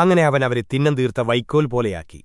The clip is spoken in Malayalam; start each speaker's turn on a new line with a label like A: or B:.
A: അങ്ങനെ അവൻ അവരെ തിന്നം തീർത്ത വൈക്കോൽ പോലെയാക്കി.